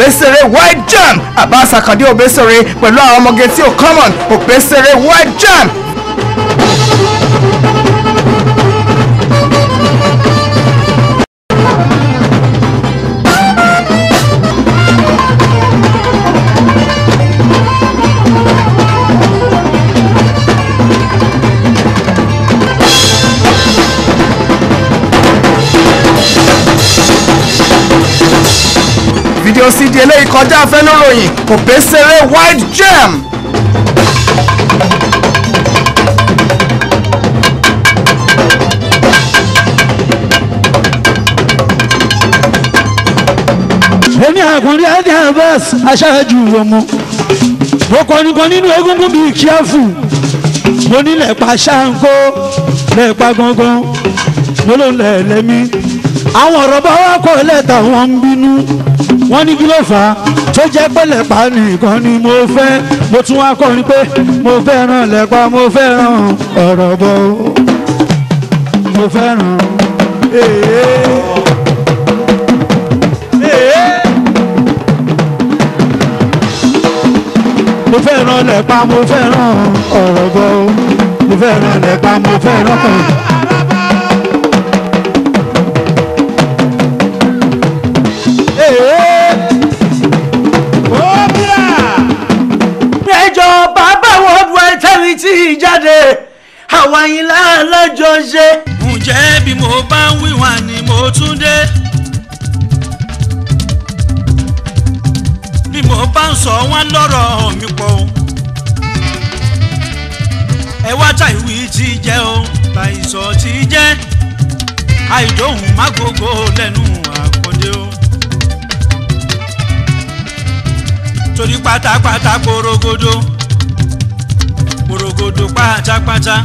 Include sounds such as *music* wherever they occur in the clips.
òbésèré white jam Abbas Akande òbésèré pẹ̀lú àwọn ọmọge tí ò common òbésèré white jam. Fídíò cd eléyìí kọjá afẹnuròyìn òbésèré white jam. èmi àkùnrin adé Abbas aṣáájú ọmọ. Mo kọrin kan nínú egungun bíi kíáfù mo nílẹ̀ pa ṣáńkó lẹ́ẹ̀pa gangan mo ló lẹ̀ lẹ́mí. Àwọn ọ̀rọ̀ bá wá kọ́ lẹ́tà wọn ń bínú wọ́n ní kí ló fà á? Tó jẹ́ pé lẹ́pa nìkan ni mo fẹ́. Mo tún wá kọrin pé mo fẹ́ràn lẹ́pa mo fẹ́ràn ọ̀rọ̀ bọ̀ mo fẹ́ràn. Mo fẹ́ràn lẹ́pa mo fẹ́ràn ọ̀rọ̀ bọ̀ mo fẹ́ràn lẹ́pa mo fẹ́ràn. Tí ì jáde àwọn yìí láàlájọ ṣe. ǹjẹ́ bí mo bá ń wíwà ni mo tún dé. bí mo bá ń sọ wọn lọ́rọ̀ mi pọ̀ o. ẹ wá ta ìwí tí jẹ́ o ìsọ̀ tí jẹ́ àìdóhùn má gbogbo lẹ́nu àkọ́dé o. torí pátápátá porogodo porogodo pátápátá.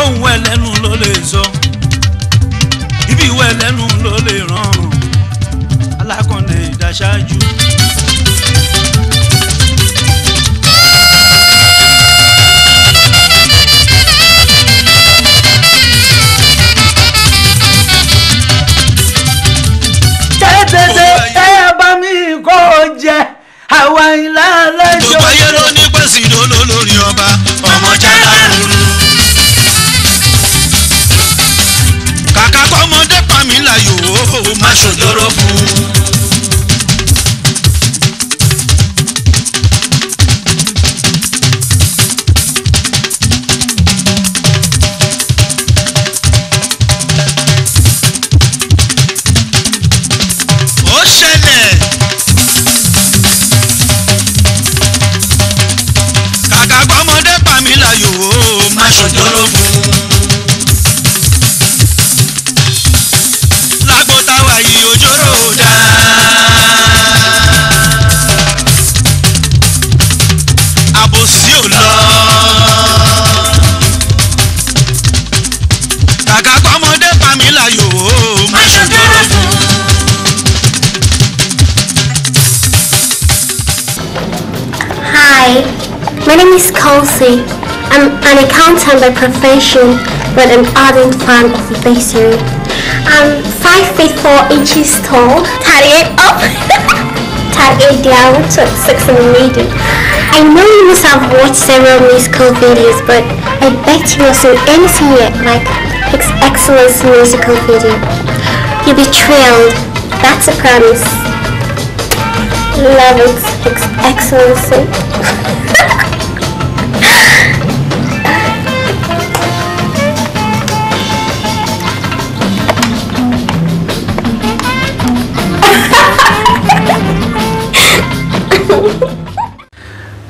Ohun ẹlẹ́nu ló lè sọ. Ibi ìwé ẹlẹ́nu ló lè ràn. Alákọ̀ọ́lẹ̀ ìdáṣáájú. Má ṣòjóró fún un. lágbo táwa yìí òjòrò dá. àbòsí ò lọ. kàkà kọ́mọdé pàmí láyò ó má un. Hi, my name is Kelsey. I'm an accountant by profession, but an ardent fan of the bakery. I'm 5 feet 4 inches tall, 38 up, *laughs* 38 down, 26 in. I know you must have watched several musical videos, but I bet you not seen anything yet like His Excellence musical video. You'll be thrilled. That's a promise. Love it, His Excellency. *laughs*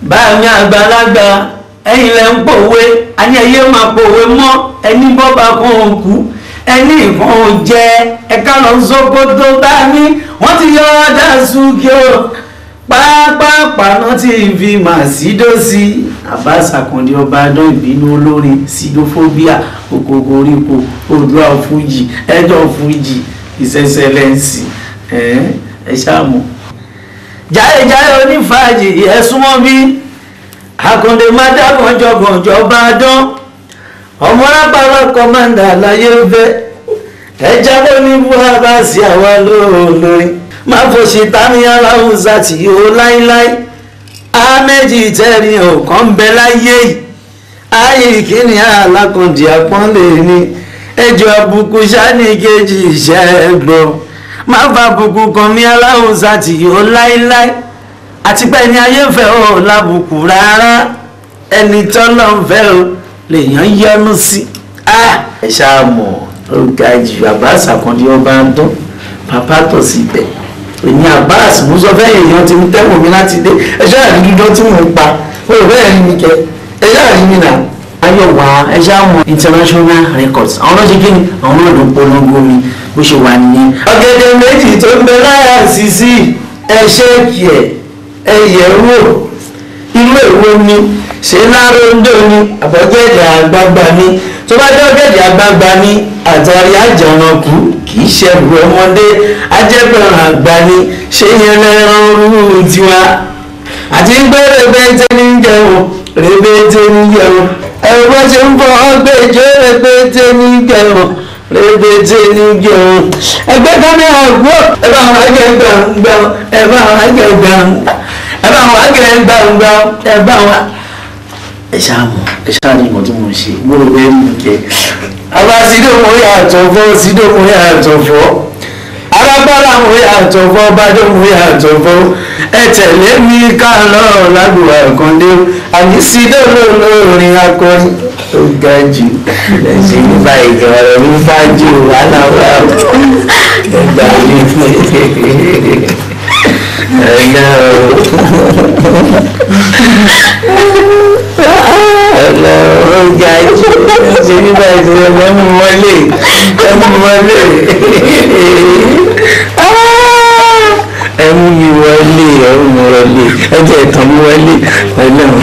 báyìí àgbàlagbà ẹ̀yin lẹ ń pòwe àní ẹyẹ máa pòwe mọ́ ẹni bọ́ba kan ò kú ẹni nǹkan ò jẹ ẹ̀ka lọ sókótó bá mi wọ́n ti yọ ọ́dà súnkì o. Pápápá náà ti fi màsídọ́sí Abbas Akande ọba adán ìbínú olórin sidophobia òkòkò orípo odua fújì ẹjọ fújì ìṣẹṣẹlẹǹsì ẹ ẹ ṣáàmù jáyéjáyé onífàájì ẹ̀sùn mọ́ bí. Akande má dá gànjọ́gànjọ́ bá dán ọmọ lápára kọ́mándà láyé fẹ́. Ẹja ló ní buhari sí àwa lóòlórí. Má fò ṣe tání aláwùsá tí yóò láíláí. Ámẹ́jì tẹ́rin ọ̀kan bẹ láyé yìí. Ayé ìkíni alákùndí àpọ́nlé ni. Ẹjọ́ àbùkù sani kejì iṣẹ́ gbọ́ má fa àbùkù kan mi aláwùsá tí yóò láíláí. Àti pé ẹni ayé ń fẹ́ ò lábùkù rárá. Ẹni tọ́lọ́ ń fẹ́ ò lèèyàn yọnu sí. Ẹ ṣáà mọ̀ ga jù Abbas Àkàndé ọba ń dún bàbá tọ̀ síbẹ̀ èmi Abbas mo sọ fẹ́ èèyàn ti ń tẹ́wọ̀n mi láti dé. Ẹ ṣáà rí dídán tí ń pa. Ó bẹ́ẹ̀ rí mi kẹ. Ẹ ṣáà rí mi nà. Ayọ̀wá ẹ ṣáà mọ̀. International records. Àwọn náà ṣe kí ni? Àwọn náà ló polongo mi bó ṣe wà nìyẹn. ọ̀gẹ̀dẹ̀ méjì tó ń bẹ láyà sísí ẹ ṣéèkì ẹ wò. Irú èwo ni? Ṣé láròndó ni? Àbọ̀gẹ̀dẹ̀ àgbààgbà ni. Tó bá jẹ́ ọ̀gẹ̀dẹ̀ àgbààgbà ni àtàrí àjànàkú kì í ṣẹ̀rù ọmọdé. Ajẹ́gbẹ̀rún àgbà ni. Ṣé yẹn lẹ́ran rúurú tiwa? Àti ń gbé rẹpẹtẹ ní jẹun rẹpẹtẹ ní jẹun. Ẹ̀rọ bá ṣe ń bọ̀ ọ́gbẹ́jọ́ rẹpẹtẹ ní jẹun rẹpẹtẹ ní jẹun ẹgbẹ́ kámẹ́rà gbọ́ ẹ bá wọn àgẹ̀ gbàngbà ẹ bá wọn àgẹ̀ gbàngbà ẹ bá wọn àgẹ̀ gbàngbà ẹ bá wọn ẹ ṣáàmù ẹ ṣáàmù ìmọ̀ tí mo ṣe. Rò bẹ́ẹ̀ mú kẹ́ àbá sídòmù yàtọ̀ fọ́ sídòmù alágbára mo yàtọ̀ fọ́ bàdómù yàtọ̀ fọ́ ẹ tẹ̀lé mi ká lọ́rọ̀ lágbèwà Àkàndé. Àní sídòmù lórin akọni ó ga jù. Ẹ̀sìn nípa ìgbà ọ̀rọ̀ mi bá jù wàhálà wà. Ẹgbà mi ẹ̀yà ọlọ́run jù. Ẹ̀sìn nípa ìṣẹ̀lẹ̀ mẹ́mú wọlé. Mẹ́mú wọlé mi wọlé ẹmú mi wọlé ẹjẹ ìtàn mi wọlé ọlọ́run.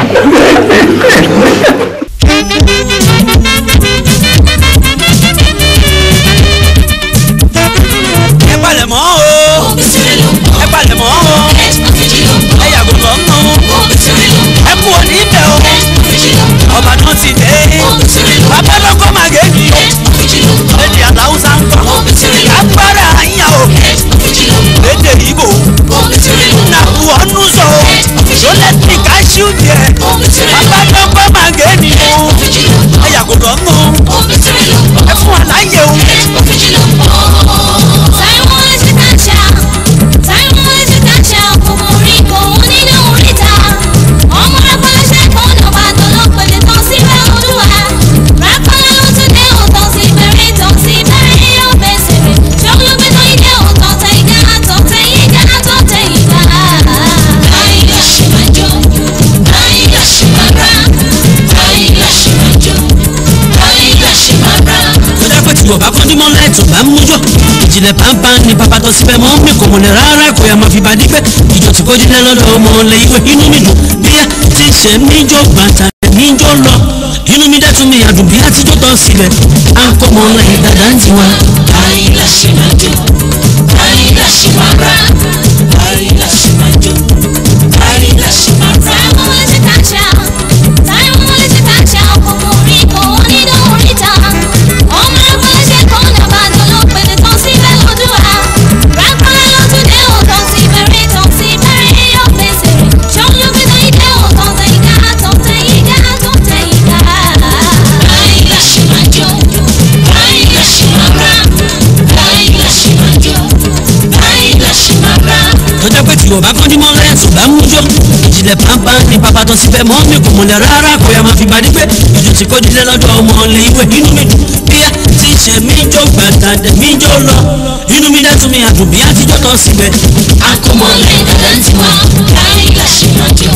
Ìjìnlẹ̀ pàápàá ní bàbá tó síbẹ̀ mọ́ mi kò mọ̀lẹ̀ rárá kò yà máa fi bàdí pé ìjọ tí kò dílé lọ́dọ̀ ọmọ ìwé inú mi dùn bíyà tí ń ṣe níjó bàtà níjó lọ. Inú mi dẹ́tun mi àdùn bí àtijọ́ tán síbẹ̀ à ń kọ́ ọ̀lẹ́ ìdàdà ń tiwa. àyìnlá ṣe máa jó tí yorùbá kọ́ dímọ̀ láìtò bá ń mújọ́ ìjìnlẹ̀ pàápàá ní bàbá tó síbẹ̀ mọ́ mi kò mọ̀lẹ̀ rárá. Kò yà máa fi bàdí pé ìjọ tí kò dílé lọ́dọ̀ ọmọ ọ̀lẹ́ ìwé. Inú mi dùn bíyà tí ṣe mí jó gbàtà dẹ̀ mí jó lọ. Inú mi dẹ́tun mi àdùn bí àtijọ́ tán síbẹ̀. akọmọlẹ̀ ń tiwa àyìnlá ṣe máa jó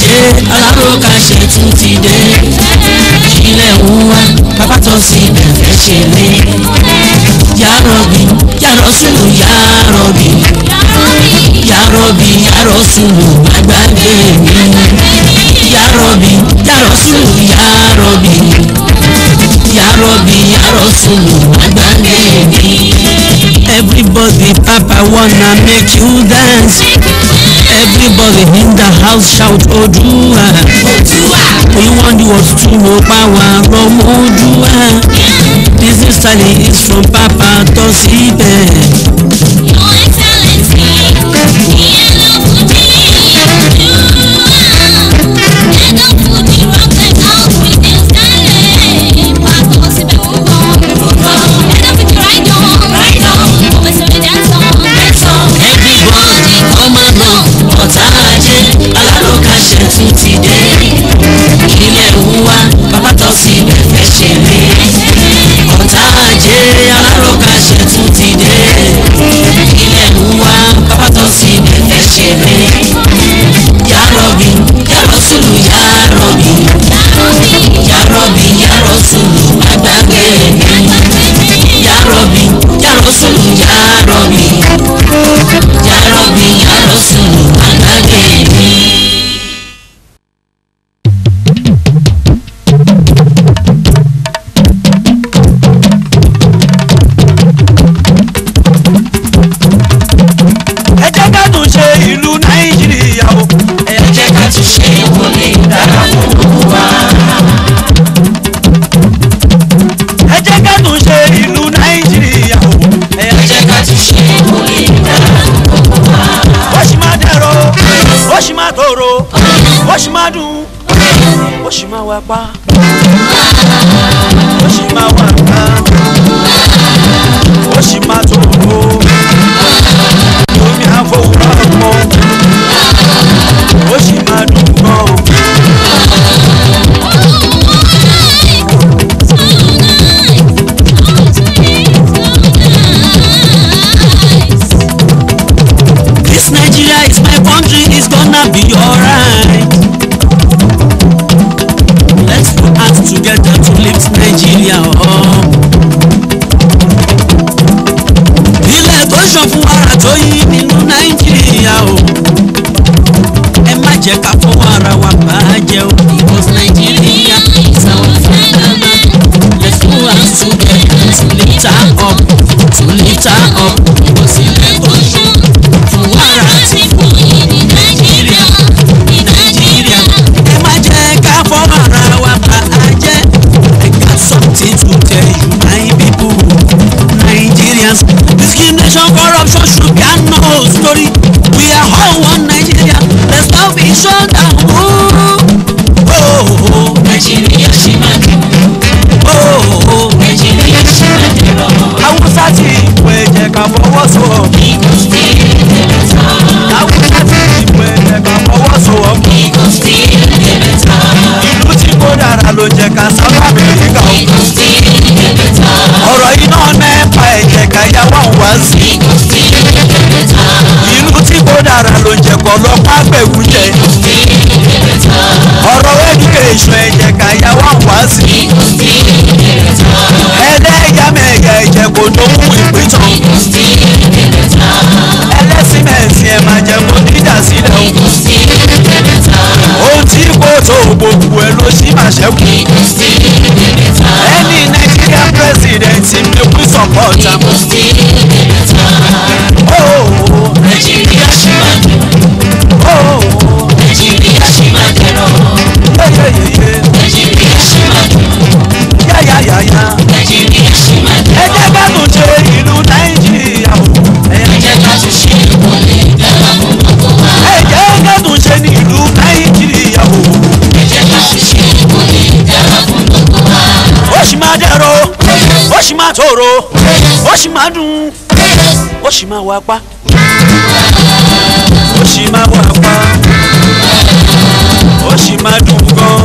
jẹ́ aláròkà ṣe tún ti dé. Ilẹ̀ ń wá bàbá tó sì bẹ̀rẹ̀ ṣe lé yàrọ̀bì yàrọ̀sùlù yàrọ̀bì yàrọ̀bì yàrọ̀sùlù àgbàgbé mi. Yàrọ̀bì yàrọ̀sùlù yàrọ̀bì yàrọ̀bì yàrọ̀sùlù àgbàgbé mi. everybody papa wanna make you dance everybody in the house shout Odua. We want the world to know power from Odua. This is is from Papa Tosibe. to up. ọlọ́pàá bẹ̀rù jẹ. sì máa tòrò ó sì máa dùn ó sì máa wá pa ó sì máa wá pa ó sì máa dùn gan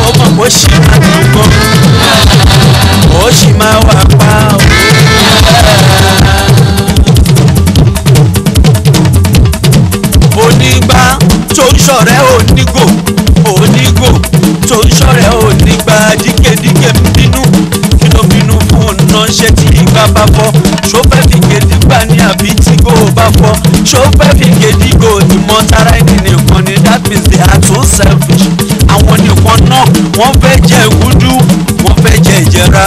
ó mọ̀ ó sì máa dùn gan ó sì máa wá pa onígbà tó ń ṣọ̀rẹ́ onígò onígò tó ń ṣọ̀rẹ́ onígò. bá bá fọ́ ṣó fẹ́ fi gèdígbà ní àbí tí kò bá fọ́. Ṣó fẹ́ fi gèdígbò ìmọ̀ tara ẹni nìkan ni that means they are too selfish. Àwọn nìkan náà wọ́n fẹ́ jẹ gúdú wọ́n fẹ́ jẹ ìjẹra.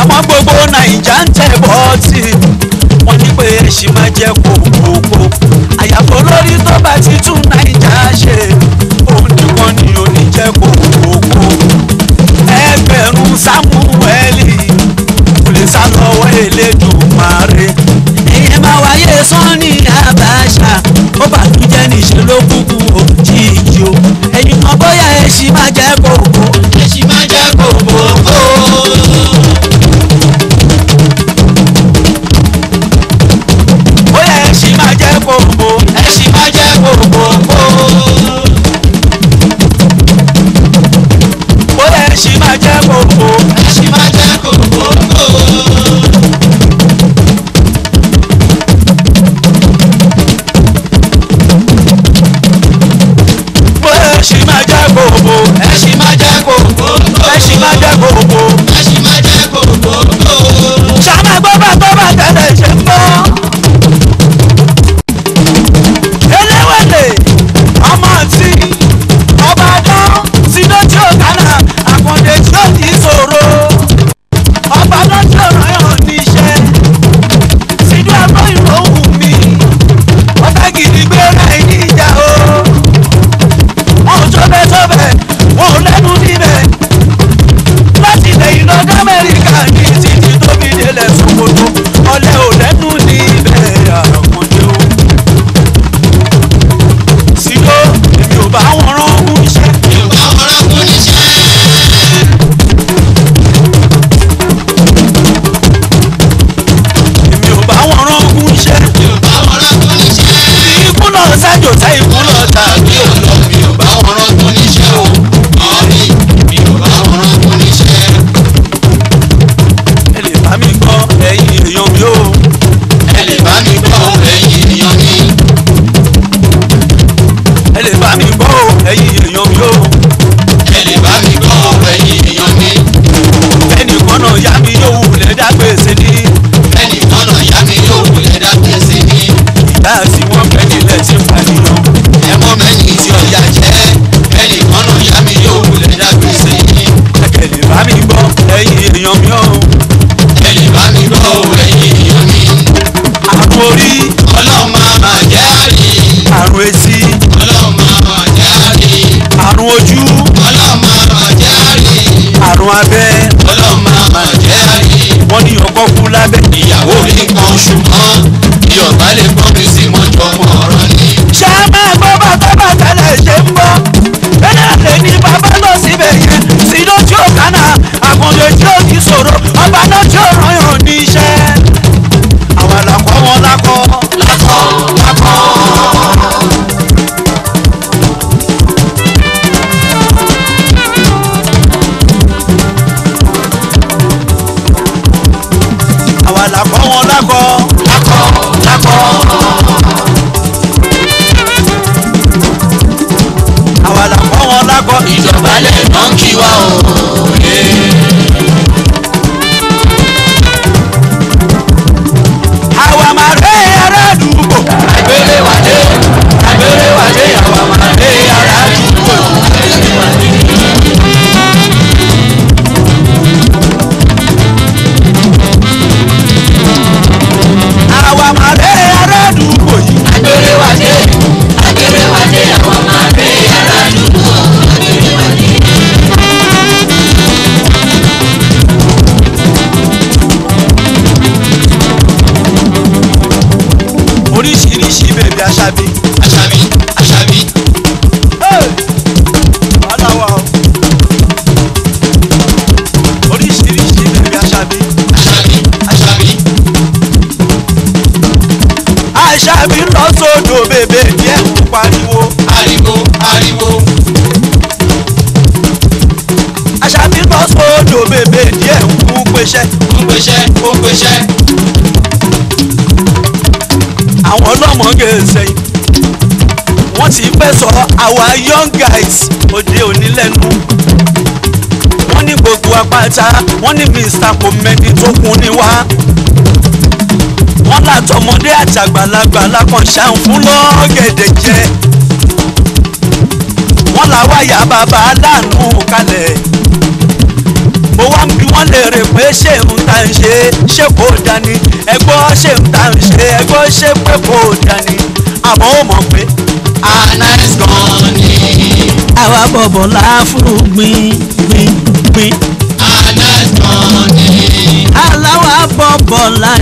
Àwọn gbogbo nàìjà ń tẹ̀ bọ́ọ̀tì. taxi aṣábí àṣàbí àṣàbí wàhálà wà o. Oríṣiríṣi bèbí aṣábí àṣàbí àṣàbí. aṣábí lọ sódò bèbè díẹ̀ ń pariwo. Ariwo ariwo. Aṣábí lọ sódò bèbè díẹ̀ ń kú pẹ́ṣẹ́ ó pèsè ó pèsè. Àwọn ọlọ́mọge sẹ́yìn wọ́n ti fẹ́ sọ àwa young guys òde òní lẹ́nu. Wọ́n ní gbogbo apáta wọ́n ní mr. Komedi tó kún ní wá. Wọ́n látọmọdé àtàgbàlagbà lákàn ṣàn fún lọ́gẹ̀dẹ̀ jẹ. Wọ́n làwáyà bàbá aláàánú kalẹ̀ mo wá ń bi wọ́n léèrè pé ṣé ń ta ń ṣe ṣé kò dání ẹgbọ́ ṣé ń ta ń ṣe ẹgbọ́ ṣé pé kò dání àmọ́ ó mọ̀ pé anis gan ni. Àwa bọ̀bọ̀ láfúrú gbìn gbìn gbìn. anis gan ni. Aláwa bọ̀bọ̀ la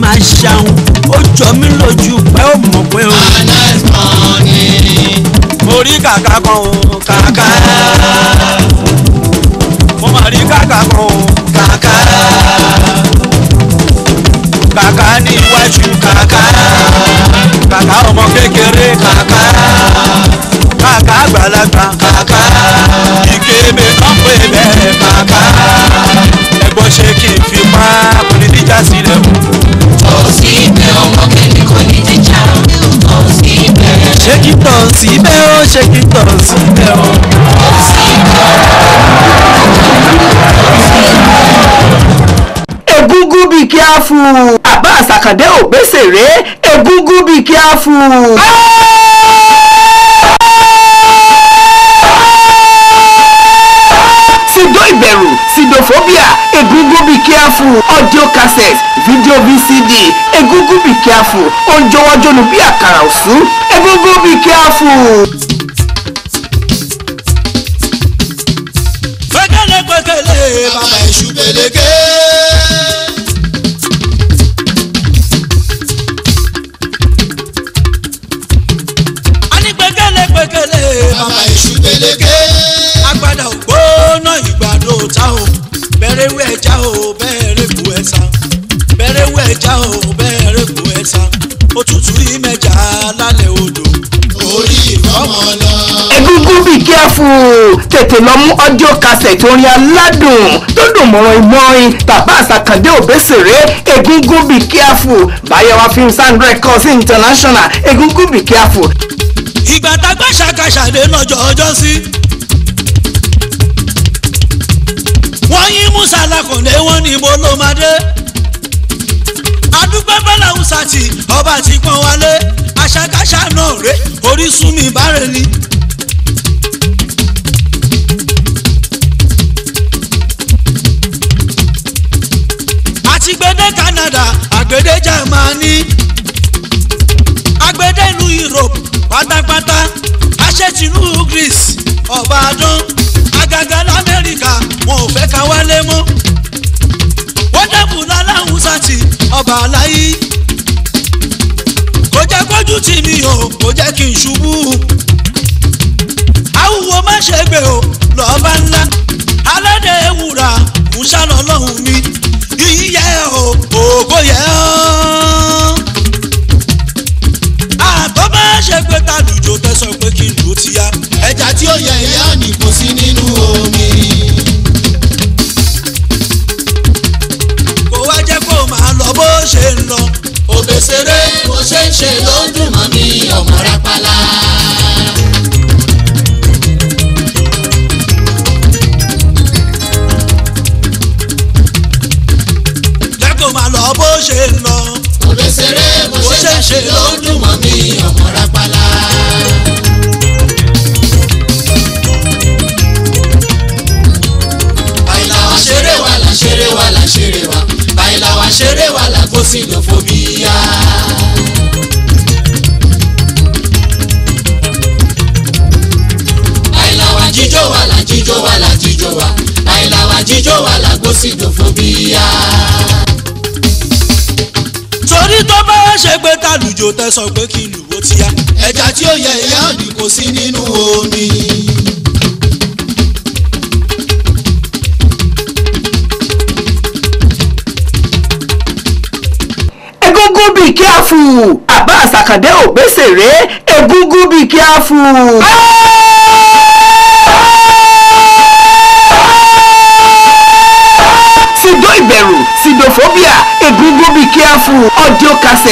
máa ṣàwọn ó jọ mí lójú pé ó mọ̀ pé ó. anis gan ni. Mo rí kàkà kan o kàkà mo mà rí kàkà kan o. Kàkà. Kàkà ní iwájú. Kàkà. Kàkà ọmọ kékeré. Kàkà. Kàkà àgbàlagbà. Kàkà. Ìkébé kan pé bẹ́ẹ̀. Kàkà. Ẹ̀gbọ́n ṣe kí n fi pa kò ní díjà sílẹ̀ o. tó sí ibẹ̀ ọmọ kẹ́ni kò ní jíjà. Tó sí ibẹ̀. Ṣé kí tọ̀ síbẹ̀ ó ṣé kí tọ̀ síbẹ̀ ó. Egungun be careful Abbas Akande Obesere egungun be careful. sido ìbẹ̀rù sidophobia egungun be careful audio cassette video vcd egungun be careful oúnjọwọ́jọ́nu bí àkàrà òsú. Egungun be careful. pẹ̀kẹ́lẹ́ pẹ̀kẹ́lẹ́ bàbá bàbá èṣù tètè lọ mú audio cassette orin aládùn tó dùn mọ́rán ìmọ̀rin Abbas Akande Obesere egungun be careful Bayowa films and records international egungun be careful. ìgbà tágbà ṣàkàṣàdé lọ́jọ́ ọjọ́ sí. wọ́n yín musa lakọ̀lé wọn ní mo ló máa dé. adúgbò bọ́lá tí ọba ti pọ́n wálé rè orísun mi bára ni. Canada àgbẹdẹ Germany àgbẹdẹ ìlú Europe pátápátá aṣẹ́tìlú Greece ọ̀bàdàn àgàgà lamẹ́ríkà wọn ò fẹ́ ká wálé mọ́. Wọ́n dẹ́kun láláhùn sátì ọba aláyí. Kò jẹ́ kójú tì mí o kò jẹ́ kí n ṣubú. Awúwo má ṣe o lọ́ọ́bá ńlá. Aládé ewúra ń ṣàlọ́ mi ṣeré wa là kó sí lọ́fọ̀bíyà. bàìlà wa jíjó wa là jíjó wa là jíjó wa bàìlà wa jíjó wa là kó sí lọ́fọ̀bíyà. torí tó bá ṣe pé tàlùjọ tẹ̀sán pé kí n lù ó ti yá. ẹja tí ó yẹ ìyá òní kò sí nínú omi. Careful àbá àsàkàndé òbésèré egungun be careful. sido ìbẹ̀rù sidophobia egungun be careful audio cassette